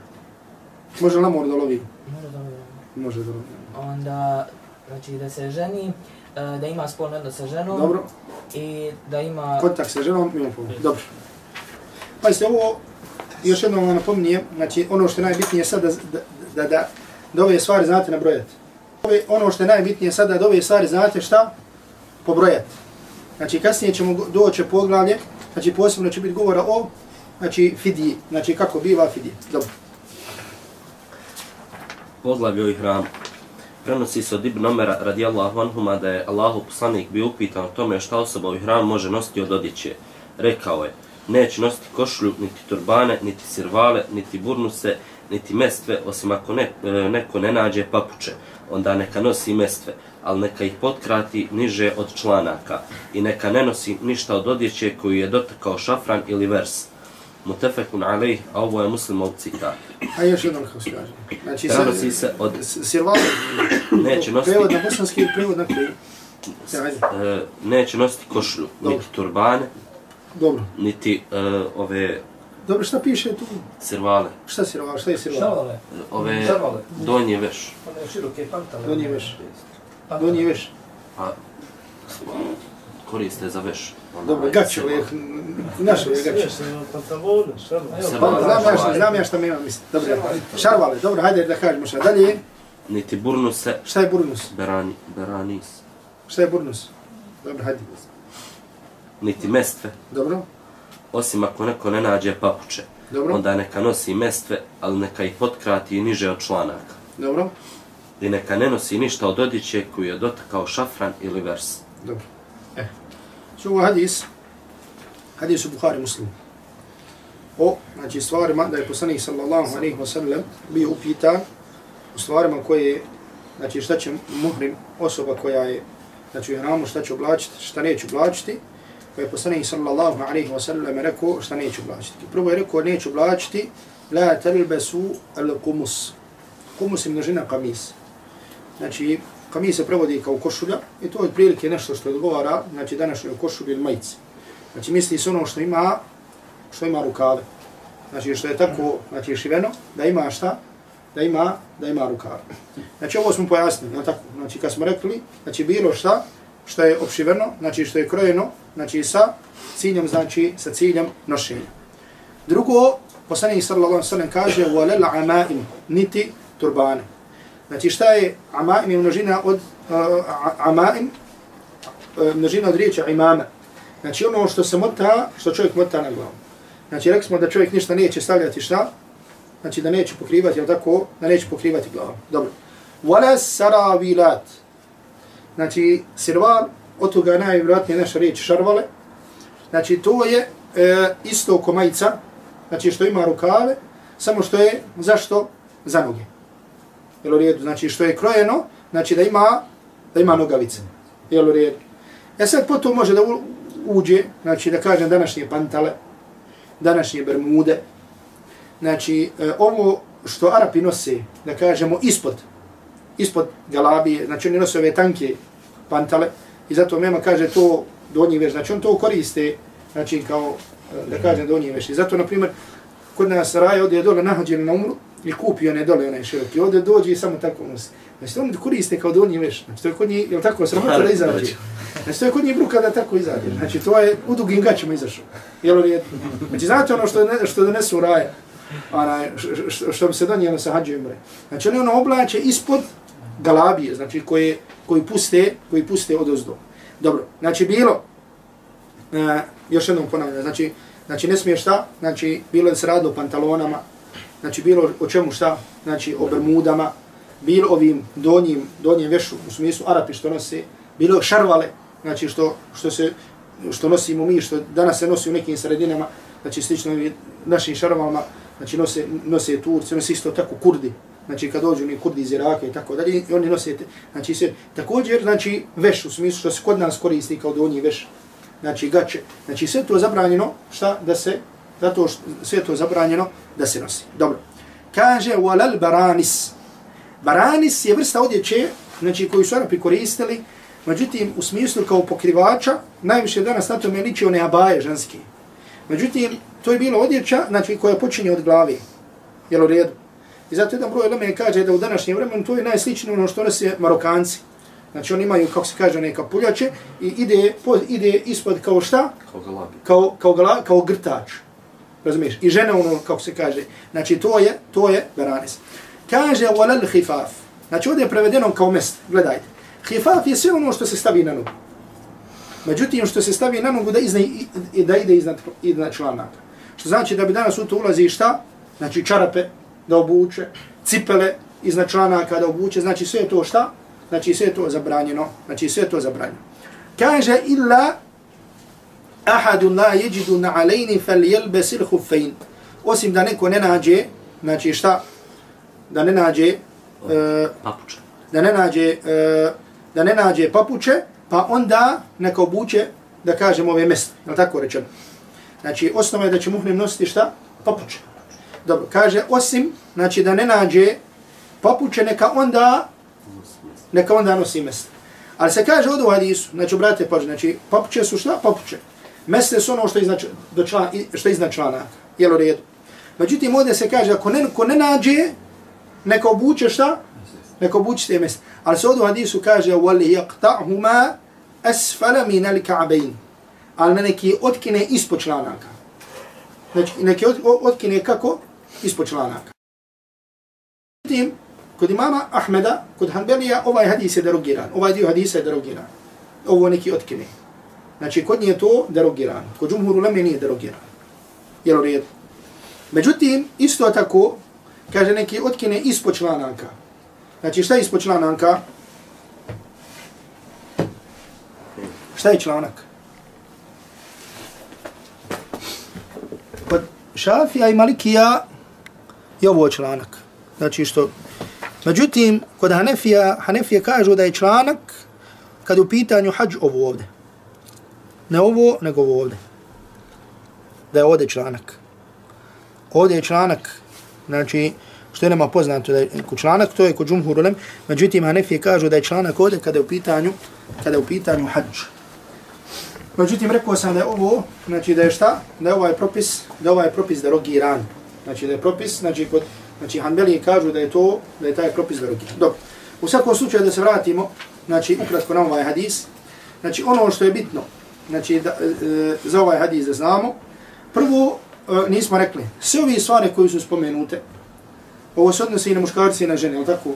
Može na moru da lovi. Može da lovi. Može da lovi. Onda, znači da se ženi, da ima spolno odnos sa ženom Dobro. i da ima... Kontakt sa ženom, ima problem. Dobro. Pazite, ovo još jednom vam napominjem, znači ono što je najbitnije sad da, da, da, da, ove stvari znate nabrojati. Ove, ono što je najbitnije sad da ove stvari znate šta? Pobrojati. Znači kasnije ćemo doći poglavlje, znači posebno će biti govora o znači fidiji, znači kako biva fidija. Dobro. Poglavlje o ihramu. Prenosi se od Ibn Omera radijallahu anhuma da je Allahu poslanik bio upitan o tome šta osoba u ihramu može nositi od odjeće. Rekao je, neće nositi košulju, niti turbane, niti sirvale, niti burnuse, niti mestve, osim ako ne, e, neko ne nađe papuče, onda neka nosi mestve, ali neka ih potkrati niže od članaka i neka ne nosi ništa od odjeće koju je dotakao šafran ili vers. Mutefekun alejh, a ovo je muslimov citat. A još jednom kako se kaže. Znači, Prenosi se od s- sirval, neće nositi prevod na bosanski ili prevod na e, neće nositi košulju, Dobro. niti turbane, Dobro. niti e, ove Dobro, šta piše tu? sirvale, Šta sirval, šta je sirval? Šavale, ove Šarvale. donje veš. one široke pantale. Donji veš. Pantale. Donji veš. A koriste za veš. Dobro, gaće uvijek, naše uvijek gaće. pantalone, šarva. Evo, Sirvale. Pa, znam ja šta, šarvale. znam ja šta mi ima misli. Dobro, šarvale, dobro, hajde da kažemo šta. Dalje, Niti burnuse, šta je burnus? berani, beranis, Šta je burnus? Dobro, hajde. niti mestve, Dobro, osim ako neko ne nađe papuče. dobro, Onda neka nosi mestve, ali neka ih potkrati niže od članaka. dobro, I neka ne nosi ništa od odjeće koju je dotakao šafran ili vers. dobro. Znači ovo hadis, hadis u Buhari muslim. O, znači, stvarima da je poslanik sallallahu alaihi wa sallam bio upitan u stvarima koje, znači, šta će muhrim osoba koja je, znači, u hramu šta će oblačiti, šta neće oblačiti, pa je poslanik sallallahu alaihi wa sallam rekao šta neće oblačiti. Prvo je rekao neće oblačiti la talbasu al-kumus. Kumus je množina kamis. Znači, kamis se prevodi kao košulja i to je otprilike nešto što odgovara, znači, današnjoj košulji ili majici. Znači, misli se ono što ima, što ima rukave. Znači, što je tako, znači, šiveno, da ima šta? Da ima, da ima rukave. Znači, ovo smo pojasnili, tako? Znači, kad smo rekli, znači, bilo šta, što je opšiveno, znači, što je krojeno, znači, sa ciljem, znači, sa ciljem nošenja. Drugo, poslanik sallallahu alejhi ve sellem kaže walal amaim niti turbane. Znači šta je amaim je množina od uh, amaim uh, množina od riječi imama. Znači ono što se mota, što čovjek mota na glavu. Znači rekli smo da čovjek ništa neće stavljati šta? Znači da neće pokrivati, jel tako? Da neće pokrivati glavu. Dobro. Wala saravilat. Znači sirval, od toga najvjerojatnije naša riječ šarvale. Znači to je e, isto ko majica, znači što ima rukave, samo što je, zašto? Za noge. Jel u redu? Znači što je krojeno, znači da ima, da ima nogavice. Jel u redu? E sad potom može da uđe, znači da kažem današnje pantale, današnje bermude, znači e, ovo što Arapi nose, da kažemo ispod, ispod galabije, znači oni nose ove tanke pantale i zato Mema kaže to donji veš, znači on to koriste, znači kao, e, da kažem donji veš. I zato, na primjer, kod nas raje odje dole nahođen na umru i kupi one dole onaj široki, ovdje dođe i samo tako nosi. Znači to oni koriste kao donji veš, znači to je kod njih, jel tako, sramota da izađe. Znači to je kod njih bruka da tako izađe, znači to je u dugim gaćama izašao. Jel u redu? Znači znate ono što, ne, što donesu raje, onaj, š- š- što bi se donijelo sa hađe umre. Znači oni ono oblače ispod galabije, znači koje, koji puste, koji puste od ozdo. Dobro, znači bilo, e, još jednom ponavljam, znači, znači ne smije šta, znači bilo da se radilo pantalonama, znači bilo o čemu šta, znači o bermudama, bilo ovim donjim, donjim vešu, u smislu Arapi što nose, bilo šarvale, znači što, što se, što nosimo mi, što danas se nosi u nekim sredinama, znači slično našim šarvalama, znači nose, nose Turci, nose isto tako Kurdi, znači kad dođu ni Kurdi iz Iraka i tako dalje, i oni nose, te, znači se, također, znači veš u smislu što se kod nas koristi kao donji veš, znači gače, znači sve to je zabranjeno, šta, da se, zato što sve to je zabranjeno da se nosi. Dobro. Kaže, walal baranis. Baranis je vrsta odjeće, znači koju su Arapi koristili, međutim, u smislu kao pokrivača, najviše danas na tome liči one abaje ženske. Međutim, to je bilo odjeća, znači koja počinje od glavi. Jel u redu? I zato jedan broj lome kaže da u današnjem vremenu to je najsličnije ono što nose Marokanci. Znači oni imaju, kako se kaže, neka puljače i ide, ide ispod kao šta? Kao galabi. Kao, kao, gala, kao grtač. Razumiješ? I žena ono, kako se kaže. Znači to je, to je beranis. Kaže, walal hifaf. Znači ovdje je prevedeno kao mest. Gledajte. Hifaf je sve ono što se stavi na nogu. Međutim, što se stavi na nogu da, izne, da ide iznad, iznad članaka. Što znači da bi danas u to ulazi šta? Znači čarape da obuče, cipele iznad članaka da obuče, znači sve to šta? Znači sve to zabranjeno, znači sve to zabranjeno. Kaže illa ahadun la yajidu na alejni fal yalbas al khuffayn. Osim da neko ne nađe, znači šta? Da ne nađe uh, Papuča. da ne nađe uh, da ne nađe papuče, pa onda neka obuče da kažemo ove mesta, je tako rečeno? Znači, osnova je da će muhrim nositi šta? Papuče. Dobro, kaže, osim, znači da ne nađe papuče, neka onda, neka onda nosi mesta. Ali se kaže od u hadisu, znači, obratite pažnje, znači, papuče su šta? Papuče. Meste su ono što je iznad, do član, što je iznad članaka, jel u redu. Međutim, ovdje se kaže, ako ne, ko ne nađe, neka obuče šta? Neka obuče te mesta. Ali se od u hadisu kaže, وَلِ يَقْتَعْهُمَا أَسْفَلَ مِنَ الْكَعْبَيْنِ Ali ne neki otkine ispod članaka. Znači, neki od, otkine kako? Ispod članaka. Međutim, kod imama Ahmeda, kod Hanbelija, ovaj hadis je derogiran. Ovaj dio hadisa je derogiran. Ovo neki otkine. Znači, kod nije to derogirano. Kod Džumhuru Leme nije derogirano. Jel u redu? Međutim, isto tako, kaže neki otkine ispod članaka. Znači, šta je ispod članaka? Šta je članak? Kod Šafija i Malikija je ovo članak. Znači što... Međutim, kod Hanefija, Hanefije kažu da je članak kad u pitanju hađ ovo ovde. Ne ovo, nego ovo ovde. Da je ovde članak. Ovde je članak, znači, što je nema poznato da je kod članak, to je kod džumhurulem, međutim, Hanefije kažu da je članak ovdje kada je u pitanju, kada je u pitanju hađ. Međutim, rekao sam da je ovo, znači da je šta? Da je ovaj propis, da je ovaj propis derogiran. Znači da je propis, znači kod, znači Hanbeliji kažu da je to, da je taj propis derogiran. Dobro. U svakom slučaju da se vratimo, znači ukratko na ovaj hadis, znači ono što je bitno, znači da, e, za ovaj hadis da znamo, prvo e, nismo rekli, sve ove stvari koje su spomenute, ovo se odnosi i na muškarce i na žene, ali tako?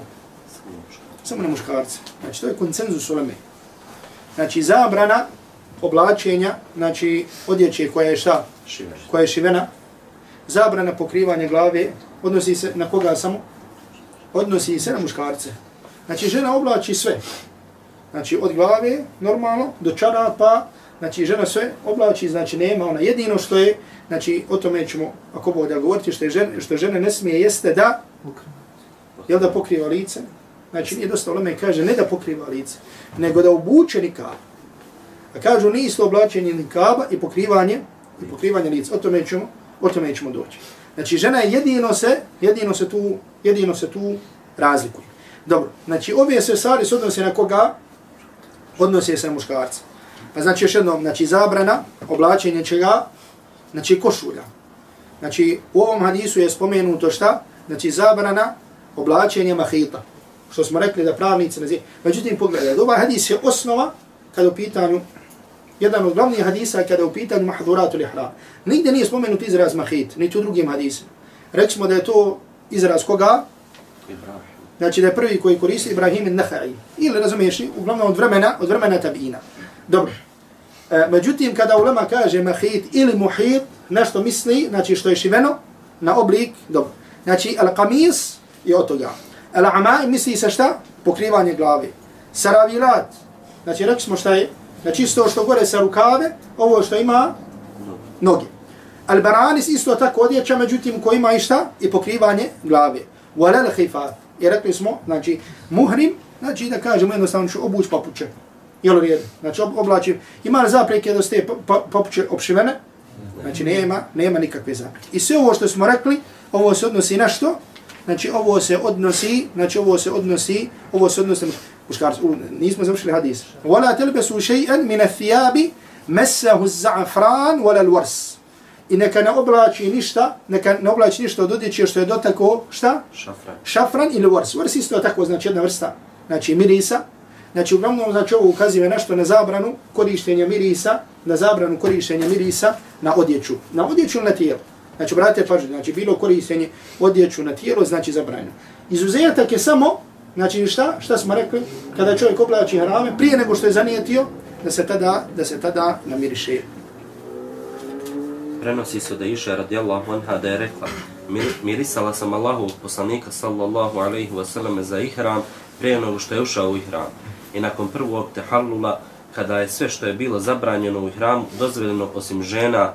Samo na muškarce. Znači to je koncenzus uleme. Znači zabrana oblačenja, znači odjeće koja je šta? Šivena. Koja je šivena. Zabrana pokrivanja glave, odnosi se na koga samo? Odnosi se na muškarce. Znači žena oblači sve. Znači od glave normalno do čarapa, znači žena sve oblači, znači nema ona. Jedino što je, znači o tome ćemo, ako bude govoriti, što, je žene, što žene ne smije jeste da, jel da pokriva lice? Znači nije dosta oleme kaže ne da pokriva lice, nego da obuče nikad. A kažu ni isto oblačenje nikaba i pokrivanje i pokrivanje lica. O tome ćemo, o tome ćemo doći. Znači žena je jedino se, jedino se tu, jedino se tu razlikuje. Dobro, znači ove sve stvari se odnose na koga? Odnose se na muškarca. Pa znači još jednom, znači zabrana, oblačenje čega? Znači košulja. Znači u ovom hadisu je spomenuto šta? Znači zabrana oblačenja mahita. Što smo rekli da pravnici ne zije. Međutim, pogledaj, ovaj hadis je osnova kada u pitanju jedan od glavnih hadisa kada u pitanju mahduratul ihram. Nigde nije spomenut izraz mahit, niti u drugim hadisima. Rećemo da je to izraz koga? Ibrahim. Znači da je prvi koji koristi Ibrahim i Nahai. Ili razumiješ, uglavnom od vremena, od vremena tabina. Dobro. E, međutim, kada ulema kaže mahit ili muhit, nešto misli, znači što je šiveno, na oblik, dobro. Znači, al-kamis je od toga. Al-amaj misli se šta? Pokrivanje glave. Saravilat, znači rekli smo šta je, znači isto što gore sa rukave, ovo što ima noge. Al-Baranis isto tako odjeća, međutim koji ima i šta? I pokrivanje glave. Walal khifat. I rekli smo, znači, muhrim, znači da kažemo jednostavno ću obući papuče. Jel u redu? Znači ob, oblači, ima li zapreke da ste papuče opšivene? Znači nema, nema nikakve zapreke. I sve ovo što smo rekli, ovo se odnosi na što? Znači ovo se odnosi, znači ovo se odnosi, ovo se odnosi, muškarci, nismo završili hadis. Wala telbesu shay'an min athiyabi massahu az-za'fran wala al-wars. I neka ne oblači ništa, neka ne oblači ništa od odjeće što je dotako, šta? Šafran. Šafran ili wars. Wars isto tako znači jedna vrsta, znači mirisa. Znači uglavnom znači ovo ukaziva nešto na zabranu korištenja mirisa, na zabranu korištenja mirisa na odjeću. Na odjeću na tijelo. Znači, brate, pažnje, znači, bilo korištenje odjeću na tijelo, znači zabranjeno. Izuzetak je samo, znači, šta, šta smo rekli, kada čovjek oblači harame, prije nego što je zanijetio, da se tada, da se tada namiriše. Prenosi se da iša radijallahu anha da je rekla "Mir- mirisala sam Allahovog poslanika sallallahu alaihi wa sallam za ihram prije nego što je ušao u ihram. I nakon prvog tehallula, kada je sve što je bilo zabranjeno u ihramu, dozvoljeno osim žena,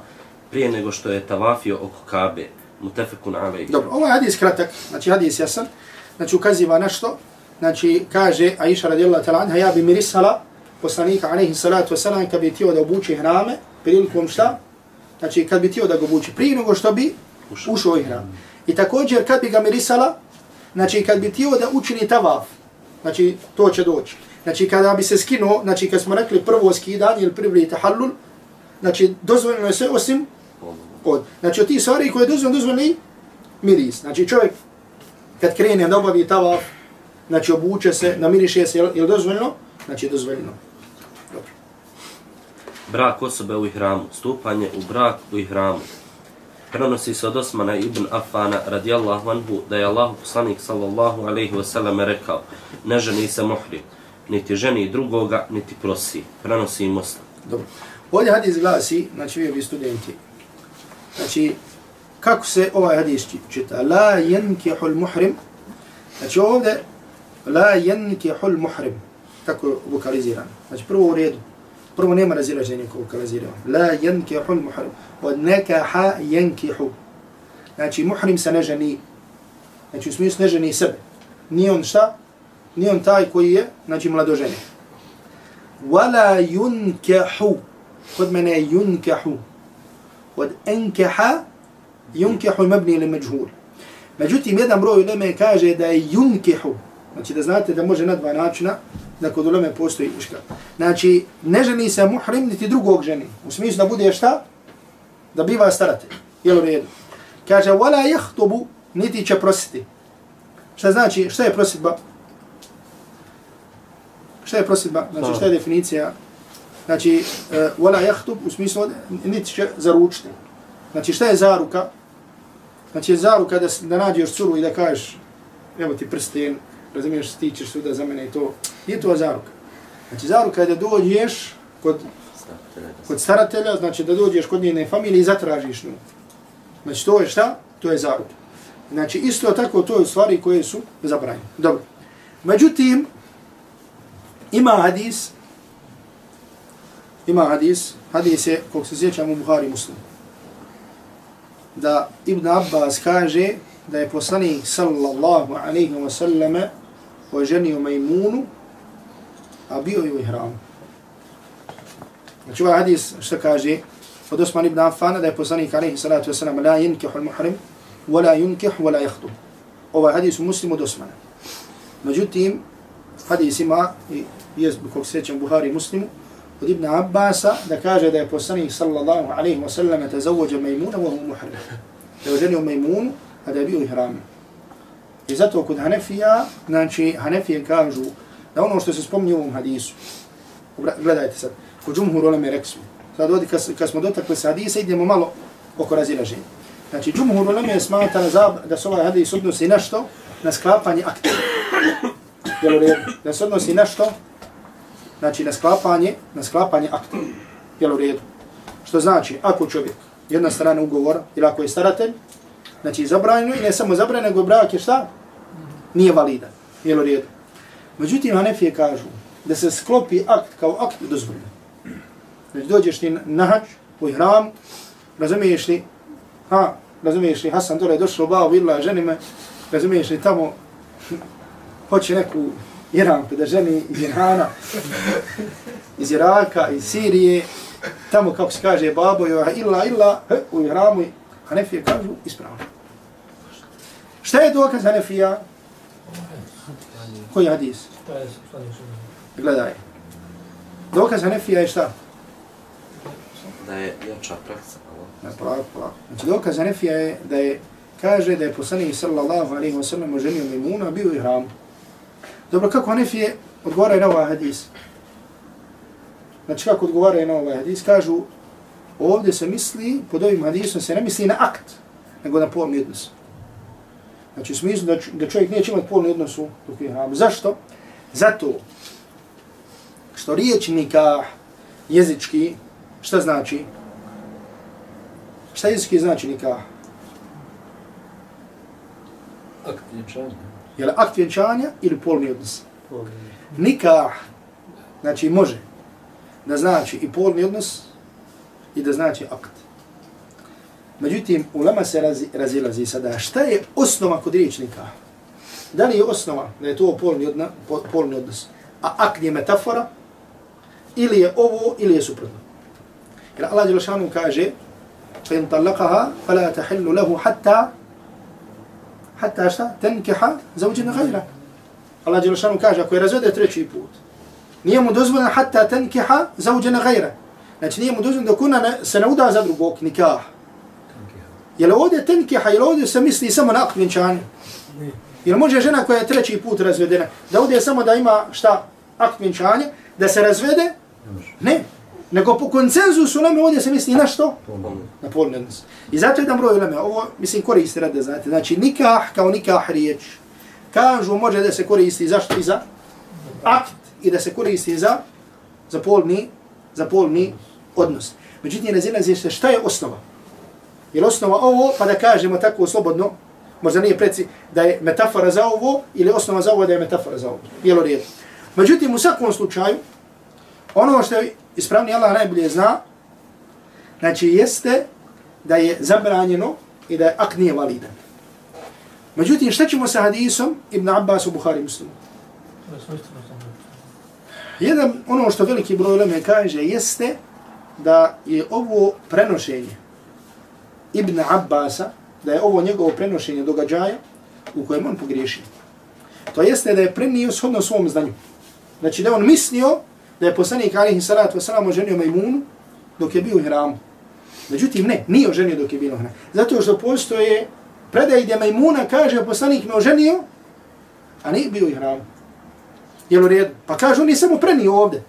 prije nego što je tavafio oko Kabe. Mutefekun alaihi. Dobro, ovo je hadis kratak, znači hadis jasan, znači ukaziva na što, znači kaže Aisha radijallahu ta'ala anha, ja bi mirisala poslanika alaihi salatu wasalam kad bi tio da obuče hrame, prilikom šta? Znači kad bi tio da ga obuče, prije nego što bi Ušao. u ihram. I također kad bi ga mirisala, znači kad bi tio da učini tavaf, znači to će doći. Znači kada bi se skinuo, znači kad smo rekli prvo skidanje ili prvi tahallul, znači dozvoljeno je sve osim od. Znači od tih stvari koje je dozvoljeno, dozvoljeno miris. Znači čovjek kad krene da obavi tavaf, znači obuče se, namiriše se, je li dozvoljeno? Znači dozvoljeno. Dobro. Brak osobe u ihramu. Stupanje u brak u ihramu. Prenosi se od Osmana ibn Affana radijallahu anhu da je Allah poslanik sallallahu alaihi wasallam rekao ne ženi se muhrim, niti ženi drugoga, niti prosi. Prenosi muslim. Dobro. Ovdje hadis glasi, znači vi ovi studenti, znači kako se ovaj hadis čita? La yankihul muhrim, znači ovdje la yankihul muhrim, tako je vokaliziran. Znači prvo u redu, prvo nema razilaženja ko vokalizirano. La yankihul muhrim, od nekaha yankihu. Znači muhrim se ne ženi, znači u smislu ne ženi sebe. Nije on šta? nije on taj koji je, znači, mladoženje. Wala yunkehu, kod mene je yunkehu, od enkeha, yunkehu mabni ili međhul. Međutim, jedan broj uleme kaže da je yunkehu, znači da znate da može na dva načina, da kod uleme postoji iška. Znači, ne ženi se muhrim, niti drugog ženi. U smislu da bude šta? Da biva starate. Jel u redu? Kaže, wala jehtobu, niti će prositi. Šta znači, šta je prositba? Šta je prositba? Znači, šta je definicija? Znači, uh, wala jahtub u smislu niti će zaručiti. Znači, šta je zaruka? Znači, je zaruka da, da nađeš curu i da kažeš, evo ti prsten, razumiješ, ti ćeš suda za mene i to. Nije to zaruka. Znači, zaruka je da dođeš kod, kod staratelja, znači da dođeš kod njene familije i zatražiš nju. Znači, to je šta? To je zaruka. Znači, isto tako, to je u stvari koje su zabranjene. Dobro. Međutim, ima hadis, ima hadis, hadis je, kog se sjećam u Buhari muslim, da Ibn Abbas kaže da je poslanik sallallahu alaihi wa sallame oženio Majmunu, a bio je u ihramu. Znači ovaj hadis što kaže od Osman ibn Affana da je poslanik alaihi salatu wa sallam la yunkihu al-muhrim, wala yunkih, wala yahtub. Ovaj hadis u muslimu od Osmana. Međutim, hadis ima, i je kog se sjećam Buhari muslimu, od Ibn Abbasa da kaže da je poslanik sallallahu alaihi wa sallam tazavođa Majmuna wa hu muharram. Da je oženio Majmunu, a da je bio ihram. I zato kod Hanefija, znači Hanefije kažu da ono što se spominje u ovom hadisu, gledajte sad, kod džumhur uleme reksu, sad ovdje kad, kad smo dotakli se hadisa, idemo malo oko razilaženja. Znači, džumhur uleme smatra da se ovaj hadis odnosi na što? Na sklapanje akta. Jel u redu? Da se odnosi na što? Znači, na sklapanje, na sklapanje akta. Jel u redu? Što znači, ako čovjek, jedna strana ugovora, ili ako je staratelj, znači zabranjeno i ne samo zabranjeno, nego brak je šta? Nije validan. Jel u redu? Međutim, Hanefije kažu da se sklopi akt kao akt dozvoljeno. Znači dođeš ti na hač, u hram, razumiješ li, ha, razumiješ li, Hasan dole je došao, bao, vidla, ženi me, razumiješ li, tamo, hoće neku Iranku da ženi iz Irana, iz Iraka, iz Sirije, tamo kako se kaže babo, jo, illa, illa, he, u Ihramu, Hanefije kažu, ispravno. Šta je dokaz Hanefija? Koji hadis? Gledaj. Dokaz Hanefija je šta? Da je jača praksa. Ne, polako, polako. Znači dokaz Hanefija je da je, kaže da je poslanik sallallahu alaihi wa sallam oženio Mimuna, bio u Ihramu. Dobro, kako Hanefije odgovaraju na ovaj hadis? Znači kako odgovaraju na ovaj hadis? Kažu, ovdje se misli, pod ovim hadisom se ne misli na akt, nego na polni odnos. Znači u smislu da, da čovjek neće imati polni odnos u dok je. Zašto? Zato što riječ nikah jezički, šta znači? Šta jezički znači nikah? Akt vjenčanja. Je li akt vjenčanja ili polni odnos? Nikah, znači može da znači i polni odnos i da znači akt. Međutim, ulema se razi, razilazi sada. Šta je osnova kod riječnika? Da li je osnova da je to polni, odna, po, polni odnos, a akt je metafora, ili je ovo, ili je suprotno? Jer Allah Đelšanu kaže فَإِنْ طَلَّقَهَا فَلَا تَحِلُّ لَهُ حَتَّى hatta šta, tenkeha zauđen gajra. Allah Đelšanu kaže, ako je razvede treći put, nije mu dozvoljeno hatta tenkeha zauđen gajra. Znači nije mu dozvoljeno dok ona ne, se ne uda za drugog nikah. Je li ovdje tenkeha, je li ovdje se misli samo na akvinčanje? Jer može žena koja je treći put razvedena, da ovdje samo da ima šta akvinčanje, da se razvede? Ne. Nego po koncenzusu uleme ovdje se misli na što? Na polni odnos. I zato jedan broj uleme, ovo mislim koristi rade, znate, znači nikah kao nikah riječ. Kažu može da se koristi zašto i za akt i da se koristi za za polni, za polni odnos. Međutim, razilazi se šta je osnova. Je osnova ovo, pa da kažemo tako slobodno, možda nije preci da je metafora za ovo ili osnova za ovo da je metafora za ovo. Jelo riječ. Međutim, u svakom slučaju, ono što je ispravni Allah najbolje zna, znači jeste da je zabranjeno i da je akt nije validan. Međutim, šta ćemo sa hadisom Ibn Abbas u Buhari muslimu? Jedan, ono što veliki broj leme kaže, jeste da je ovo prenošenje Ibn Abbasa, da je ovo njegovo prenošenje događaja u kojem on pogriješio. To jeste da je prenio shodno svom znanju. Znači da on mislio da je poslanik alihi salatu wasalam oženio Majmunu dok je bio u hramu. Međutim, ne, nije oženio dok je bio u hramu. Zato što postoje predaj gdje Majmuna kaže poslanik me oženio, a nije bio u hramu. Jel u redu? Pa kaže, on je samo prenio ovde.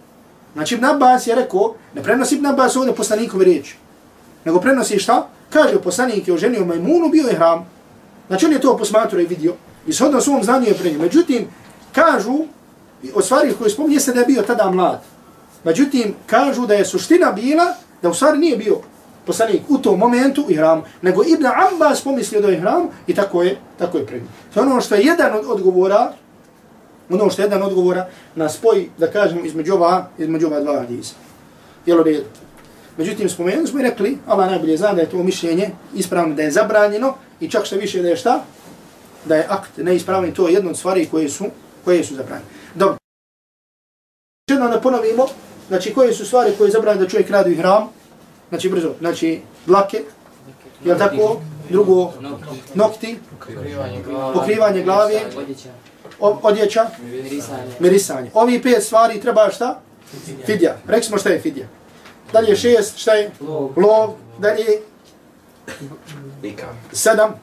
Znači, Ibn Abbas je rekao, ne prenosi Ibn Abbas ovdje poslanikove riječi. Nego prenosi šta? Kaže, poslanik je oženio Majmunu, bio je hram. Znači, on je to posmatrao i vidio. I shodno svom znanju je prenio. Međutim, kažu, od stvari koje spominje se da je bio tada mlad. Međutim, kažu da je suština bila da u stvari nije bio poslanik u tom momentu i hramu, nego Ibn Abbas pomislio da je hram i tako je, tako je prenio. To ono što je jedan od odgovora, ono što je jedan odgovora na spoj, da kažem, između ova, između ova dva hadisa. Jel redu? Međutim, spomenuli smo i rekli, Allah najbolje zna da je to mišljenje ispravno, da je zabranjeno i čak što više da je šta? Da je akt neispravni, to je jedna od stvari koje su, koje su zabranjene. Dobro. Jedno da ponovimo, znači koje su stvari koje je zabranjeno da čovjek radi u hram, znači brzo, znači dlake, jel tako? Drugo, nokti, Pokrivanje glave. glave, Odjeća. Mirisanje. Ovi pet stvari treba šta? Fidja. Rekli smo šta je fidja. Dalje šest, šta je? Lov. Lov. Dalje Nikak. sedam,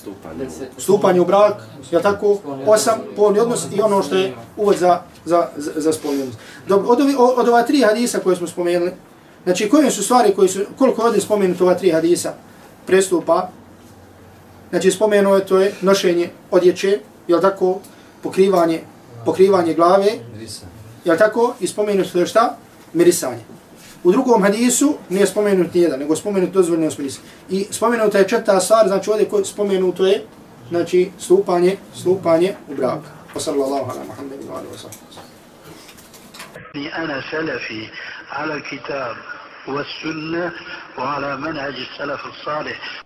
Stupanje. Stupanje u brak, je tako? Osam, polni odnos i ono što je uvod za, za, za, za spolni odnos. Dobro, od, ovi, od ova tri hadisa koje smo spomenuli, znači koje su stvari koji su, koliko je ovdje spomenuto ova tri hadisa prestupa, znači spomenuo je to je nošenje odjeće, je tako? Pokrivanje, pokrivanje glave, je tako? I spomenuto je šta? Mirisanje. U drugom hadisu nije spomenut ni jedan, nego spomenut dozvoljeno smisli. I spomenuta je četvrta stvar, znači ovdje koje spomenuto je, znači stupanje, stupanje u brak. Wa sallallahu ala Muhammedu wa alihi wa sallam. أني أنا سلفي على الكتاب والسنة وعلى منهج السلف الصالح